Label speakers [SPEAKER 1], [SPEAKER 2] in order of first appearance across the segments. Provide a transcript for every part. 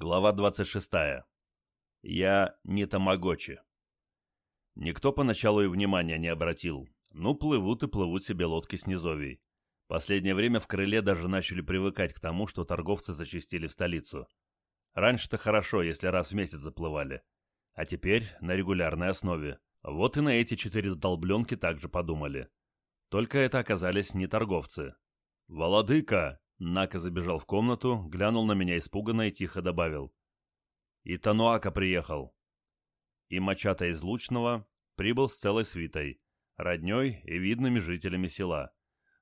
[SPEAKER 1] Глава 26. Я не тамагочи. Никто поначалу и внимания не обратил. Ну, плывут и плывут себе лодки с низовий. Последнее время в крыле даже начали привыкать к тому, что торговцы зачастили в столицу. Раньше-то хорошо, если раз в месяц заплывали. А теперь на регулярной основе. Вот и на эти четыре долбленки также подумали. Только это оказались не торговцы. «Володыка!» Нака забежал в комнату, глянул на меня испуганно и тихо добавил. «И Тануака приехал». И Мачата из Лучного прибыл с целой свитой, роднёй и видными жителями села.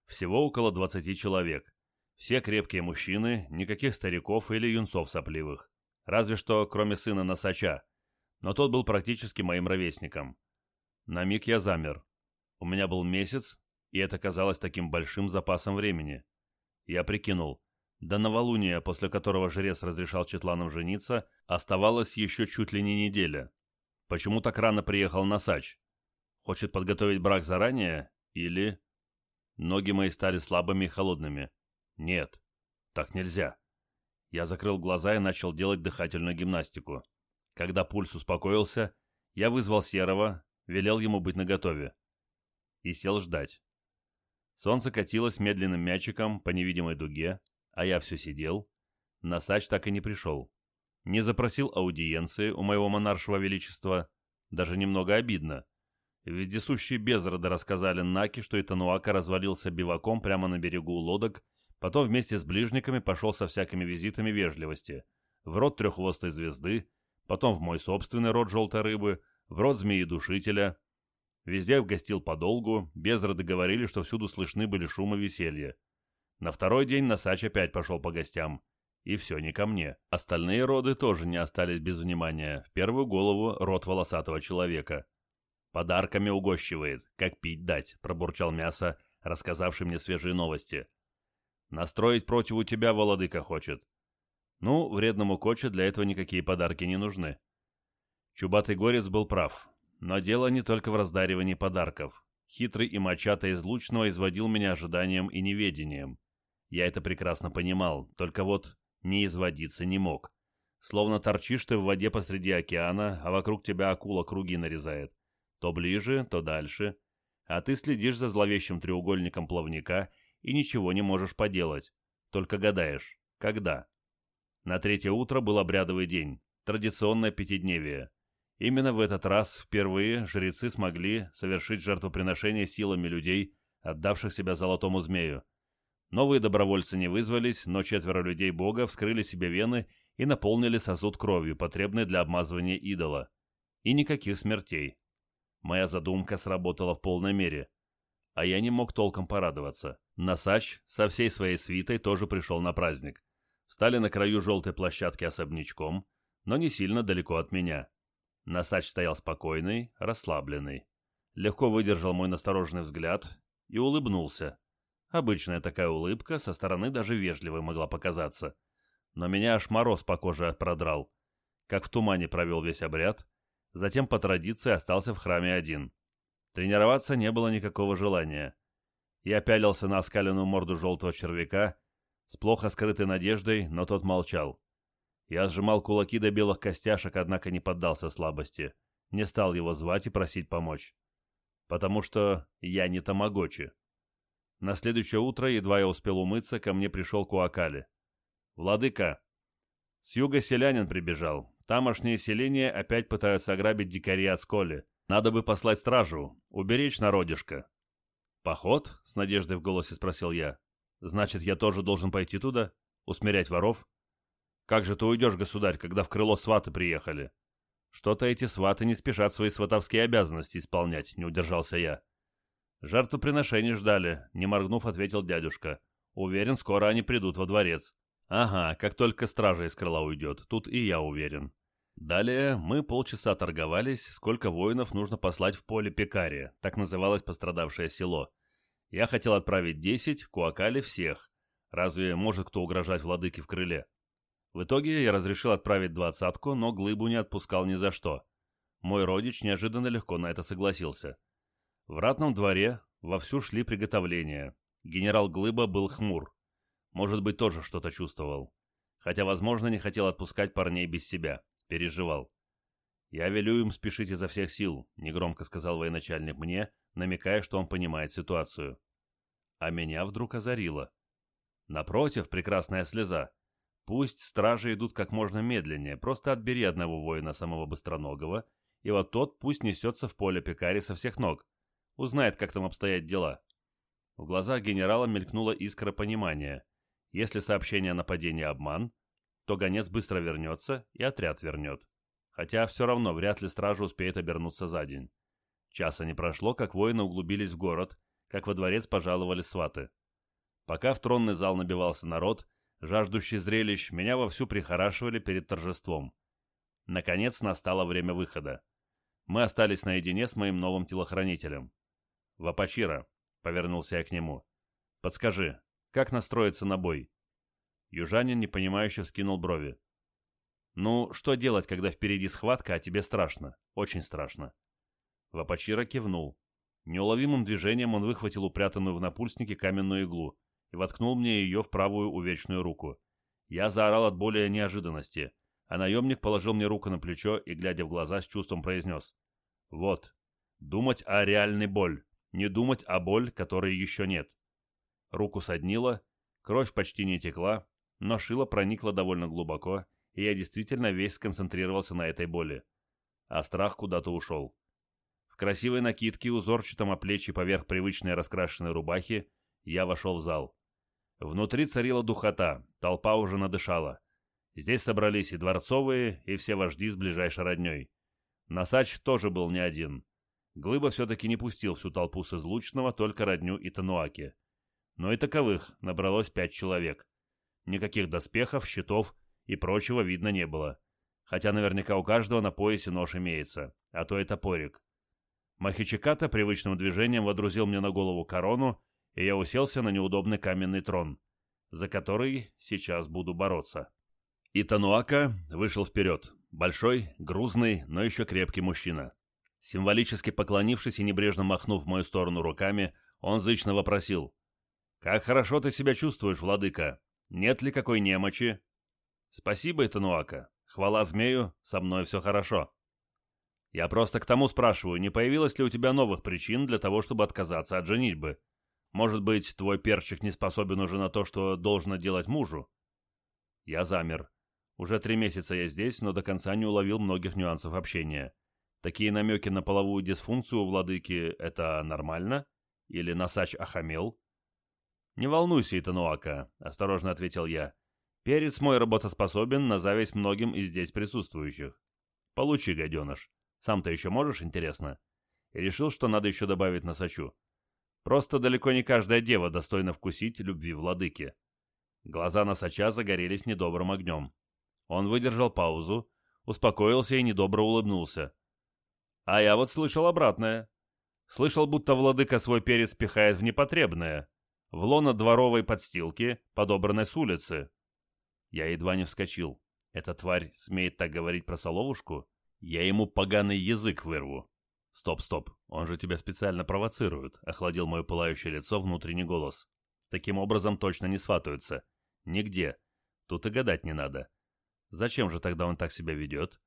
[SPEAKER 1] Всего около двадцати человек. Все крепкие мужчины, никаких стариков или юнцов сопливых. Разве что, кроме сына Носача. Но тот был практически моим ровесником. На миг я замер. У меня был месяц, и это казалось таким большим запасом времени. Я прикинул. До новолуния, после которого жрец разрешал Четланам жениться, оставалось еще чуть ли не неделя. Почему так рано приехал Насач? Хочет подготовить брак заранее? Или... Ноги мои стали слабыми и холодными. Нет, так нельзя. Я закрыл глаза и начал делать дыхательную гимнастику. Когда пульс успокоился, я вызвал Серого, велел ему быть наготове. И сел ждать. Солнце катилось медленным мячиком по невидимой дуге, а я все сидел. Насач так и не пришел. Не запросил аудиенции у моего монаршего величества. Даже немного обидно. Вездесущие безроды рассказали Наки, что Итануака развалился биваком прямо на берегу лодок, потом вместе с ближниками пошел со всякими визитами вежливости. В рот треххвостой звезды, потом в мой собственный рот желтой рыбы, в рот змеи-душителя, Везде гостил подолгу, безроды говорили, что всюду слышны были шумы веселья. На второй день Носач опять пошел по гостям. И все не ко мне. Остальные роды тоже не остались без внимания. В первую голову род волосатого человека. «Подарками угощивает, как пить дать», — пробурчал мясо, рассказавший мне свежие новости. «Настроить против у тебя Володыка хочет». Ну, вредному коче для этого никакие подарки не нужны. Чубатый горец был прав. Но дело не только в раздаривании подарков. Хитрый и мочатый из Лучного изводил меня ожиданием и неведением. Я это прекрасно понимал, только вот не изводиться не мог. Словно торчишь ты в воде посреди океана, а вокруг тебя акула круги нарезает. То ближе, то дальше. А ты следишь за зловещим треугольником плавника и ничего не можешь поделать. Только гадаешь, когда. На третье утро был обрядовый день, традиционное пятидневие. Именно в этот раз впервые жрецы смогли совершить жертвоприношение силами людей, отдавших себя золотому змею. Новые добровольцы не вызвались, но четверо людей бога вскрыли себе вены и наполнили сосуд кровью, потребной для обмазывания идола. И никаких смертей. Моя задумка сработала в полной мере. А я не мог толком порадоваться. Насач со всей своей свитой тоже пришел на праздник. Встали на краю желтой площадки особнячком, но не сильно далеко от меня. Носач стоял спокойный, расслабленный. Легко выдержал мой настороженный взгляд и улыбнулся. Обычная такая улыбка, со стороны даже вежливой могла показаться. Но меня аж мороз по коже продрал. Как в тумане провел весь обряд, затем по традиции остался в храме один. Тренироваться не было никакого желания. Я пялился на оскаленную морду желтого червяка с плохо скрытой надеждой, но тот молчал. Я сжимал кулаки до белых костяшек, однако не поддался слабости. Не стал его звать и просить помочь. Потому что я не тамагочи. На следующее утро, едва я успел умыться, ко мне пришел Куакали. «Владыка, с юга селянин прибежал. Тамошние селения опять пытаются ограбить дикари от Сколи. Надо бы послать стражу, уберечь народишко». «Поход?» — с надеждой в голосе спросил я. «Значит, я тоже должен пойти туда? Усмирять воров?» Как же ты уйдешь, государь, когда в крыло сваты приехали? Что-то эти сваты не спешат свои сватовские обязанности исполнять, не удержался я. Жертвоприношений ждали, не моргнув, ответил дядюшка. Уверен, скоро они придут во дворец. Ага, как только стража из крыла уйдет, тут и я уверен. Далее мы полчаса торговались, сколько воинов нужно послать в поле Пекари, так называлось пострадавшее село. Я хотел отправить десять, Куакали всех. Разве может кто угрожать владыке в крыле? В итоге я разрешил отправить двадцатку, но глыбу не отпускал ни за что. Мой родич неожиданно легко на это согласился. В ратном дворе вовсю шли приготовления. Генерал Глыба был хмур. Может быть, тоже что-то чувствовал. хотя, возможно, не хотел отпускать парней без себя. Переживал. «Я велю им спешить изо всех сил», — негромко сказал военачальник мне, намекая, что он понимает ситуацию. А меня вдруг озарило. Напротив, прекрасная слеза. Пусть стражи идут как можно медленнее, просто отбери одного воина самого быстроногого, и вот тот пусть несется в поле пекари со всех ног. Узнает, как там обстоят дела. В глазах генерала мелькнула искра понимания. Если сообщение о нападении обман, то гонец быстро вернется и отряд вернет. Хотя все равно вряд ли стража успеет обернуться за день. Часа не прошло, как воины углубились в город, как во дворец пожаловали сваты. Пока в тронный зал набивался народ, жаждущий зрелищ, меня вовсю прихорашивали перед торжеством. Наконец настало время выхода. Мы остались наедине с моим новым телохранителем. «Вапачира», — повернулся я к нему, — «подскажи, как настроиться на бой?» Южанин непонимающе вскинул брови. «Ну, что делать, когда впереди схватка, а тебе страшно? Очень страшно». Вапачира кивнул. Неуловимым движением он выхватил упрятанную в напульснике каменную иглу и воткнул мне ее в правую увечную руку. Я заорал от боли и неожиданности, а наемник положил мне руку на плечо и, глядя в глаза, с чувством произнес. «Вот. Думать о реальной боль, не думать о боль, которой еще нет». Руку соднило, кровь почти не текла, но шило проникло довольно глубоко, и я действительно весь сконцентрировался на этой боли. А страх куда-то ушел. В красивой накидке, узорчатом оплечье поверх привычной раскрашенной рубахи, я вошел в зал. Внутри царила духота, толпа уже надышала. Здесь собрались и дворцовые, и все вожди с ближайшей родней. Насач тоже был не один. Глыба все-таки не пустил всю толпу с излучного, только родню и Тануаки. Но и таковых набралось пять человек. Никаких доспехов, щитов и прочего видно не было. Хотя наверняка у каждого на поясе нож имеется, а то и топорик. Махичиката привычным движением водрузил мне на голову корону, и я уселся на неудобный каменный трон, за который сейчас буду бороться. И Тануака вышел вперед. Большой, грузный, но еще крепкий мужчина. Символически поклонившись и небрежно махнув в мою сторону руками, он зычно вопросил. «Как хорошо ты себя чувствуешь, владыка? Нет ли какой немочи?» «Спасибо, Итануака. Хвала змею, со мной все хорошо». «Я просто к тому спрашиваю, не появилось ли у тебя новых причин для того, чтобы отказаться от женитьбы? Может быть, твой перчик не способен уже на то, что должно делать мужу?» Я замер. Уже три месяца я здесь, но до конца не уловил многих нюансов общения. Такие намеки на половую дисфункцию у владыки — это нормально? Или Насач охамел? «Не волнуйся, Итануака», — осторожно ответил я. Перец мой работоспособен на зависть многим из здесь присутствующих. Получи, гаденыш. Сам-то еще можешь, интересно? И решил, что надо еще добавить носачу. Просто далеко не каждая дева достойна вкусить любви владыки. Глаза носача загорелись недобрым огнем. Он выдержал паузу, успокоился и недобро улыбнулся. А я вот слышал обратное. Слышал, будто владыка свой перец пихает в непотребное, в лоно дворовой подстилки, подобранной с улицы. Я едва не вскочил. Эта тварь смеет так говорить про соловушку? Я ему поганый язык вырву. Стоп, стоп, он же тебя специально провоцирует, охладил мое пылающее лицо внутренний голос. Таким образом точно не сватаются. Нигде. Тут и гадать не надо. Зачем же тогда он так себя ведет?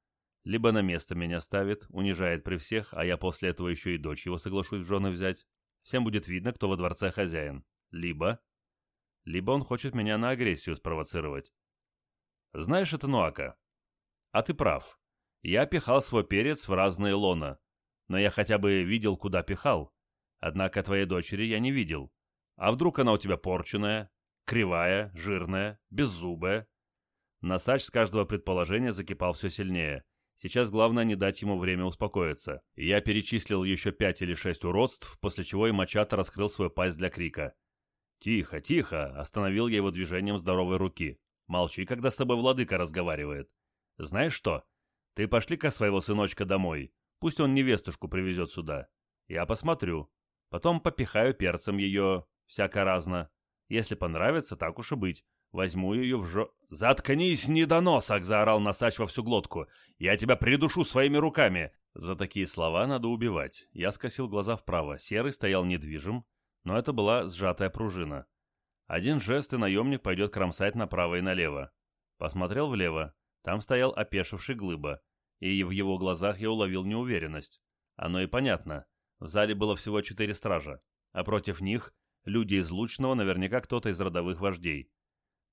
[SPEAKER 1] Либо на место меня ставит, унижает при всех, а я после этого еще и дочь его соглашусь в жены взять. Всем будет видно, кто во дворце хозяин. Либо... Либо он хочет меня на агрессию спровоцировать. Знаешь, это Нуака. А ты прав. Я пихал свой перец в разные лона. Но я хотя бы видел, куда пихал. Однако твоей дочери я не видел. А вдруг она у тебя порченная, кривая, жирная, беззубая? Насач с каждого предположения закипал все сильнее. Сейчас главное не дать ему время успокоиться. Я перечислил еще пять или шесть уродств, после чего и Мачата раскрыл свою пасть для крика. «Тихо, тихо!» — остановил я его движением здоровой руки. Молчи, когда с тобой владыка разговаривает. Знаешь что? Ты пошли-ка своего сыночка домой. Пусть он невестушку привезет сюда. Я посмотрю. Потом попихаю перцем ее, всяко разно. Если понравится, так уж и быть. Возьму ее в жо... «Заткнись, недоносок!» — заорал Носач во всю глотку. «Я тебя придушу своими руками!» За такие слова надо убивать. Я скосил глаза вправо. Серый стоял недвижим, но это была сжатая пружина. Один жест, и наемник пойдет кромсать направо и налево. Посмотрел влево. Там стоял опешивший глыба, и в его глазах я уловил неуверенность. Оно и понятно. В зале было всего четыре стража, а против них люди из Лучного наверняка кто-то из родовых вождей.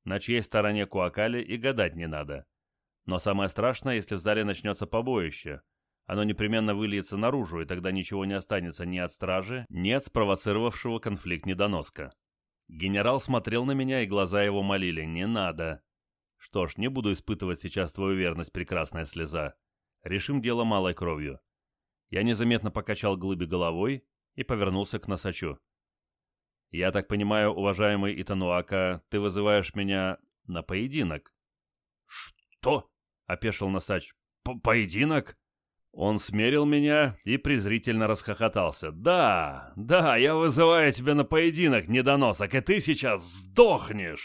[SPEAKER 1] На чьей стороне Куакали и гадать не надо. Но самое страшное, если в зале начнется побоище. Оно непременно выльется наружу, и тогда ничего не останется ни от стражи, ни от спровоцировавшего конфликт недоноска. Генерал смотрел на меня, и глаза его молили «Не надо». Что ж, не буду испытывать сейчас твою верность, прекрасная слеза. Решим дело малой кровью. Я незаметно покачал глыбе головой и повернулся к Носачу. «Я так понимаю, уважаемый Итануака, ты вызываешь меня на поединок?»
[SPEAKER 2] «Что?» — опешил Носач. «Поединок?»
[SPEAKER 1] Он смерил меня и презрительно расхохотался. «Да, да, я вызываю тебя на поединок, недоносок, и ты сейчас сдохнешь!»